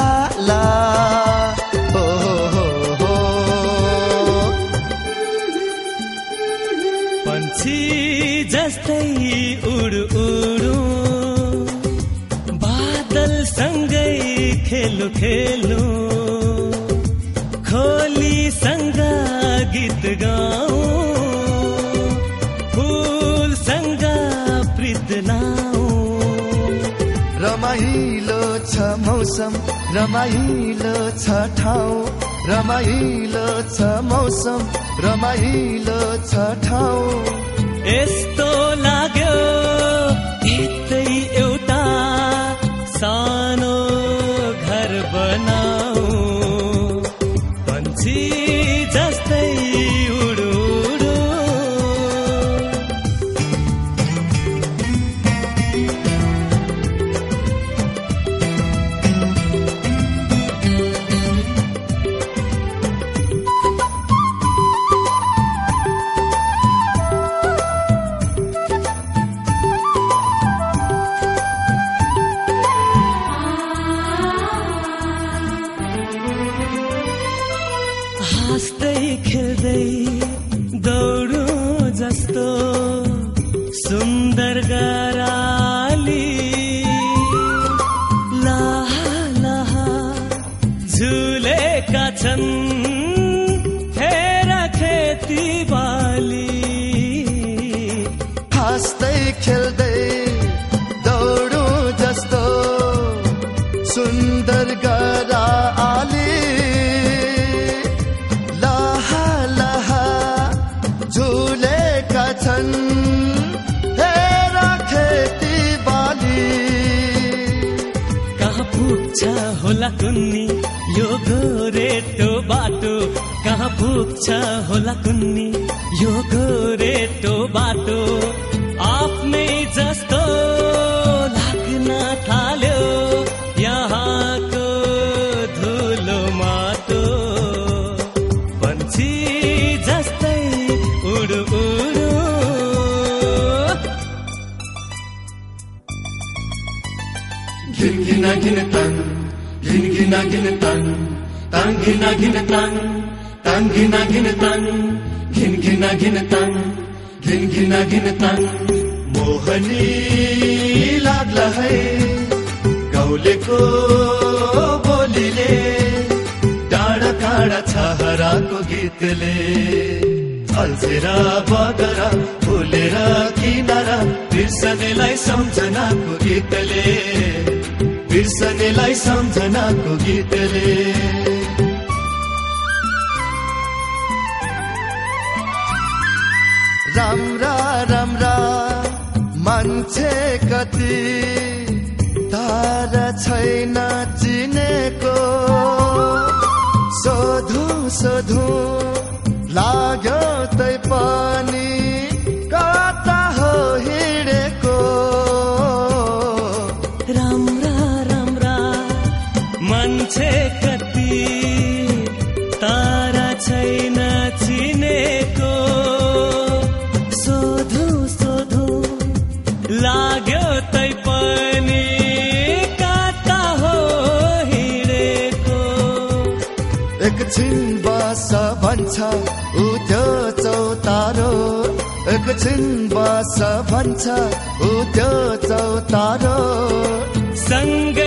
ला ला हो हो हो जस्तै उडु उडु। बादल सँगै खेलु खेलु। खोलीसँग गीत गाउँ। फुलसँग प्रीत नाउ रमाइलो छ मौसम रमाइलो छ ठाउँ रमाइलो छ मौसम रमाइलो छ ठाउँ। यस्तो लाग्यो एउटा सुन्दर गराली। लाहा लाहा झुलेका छन्। हेर खेती बाली। हाँस्दै खेल्दै दौडु जस्तो सुन्दर गरा आली लहा लहा झुलेका छन्। कुन्नी यो गोरेटो बाटो कहाँ पुग्छ होला कुन्नी? यो गोरेटो बाटो आफ्नै जस्तो लाग्न थाल्यो। यहाँको धुलो माटो पन्छी जस्तै उडु उडु। घिन घिन घिन घिन घिन घिन तन तन घिन घिन तन तन घिन घिन तन घिन घिन घिन तन घिन घिन घिन तन मोहनी लाग्ला है गाउँलेको बोलीले डाँडा काँडा छहराको गीतले अल्झेर बगर फुलेर किनारा बिर्सनेलाई सम्झनाको गीतले बिर्सनेलाई सम्झनाको गीतले। राम्रा राम्रा मान्छे कति तारा छैन चिनेको। सोधु सोधु लाग्यो लाग्यो तै पनि कता हो हिँडेको। एकछिन बस भन्छ ऊ त्यो चौतारो। एकछिन बस भन्छ ऊ त्यो चौतारो। सँग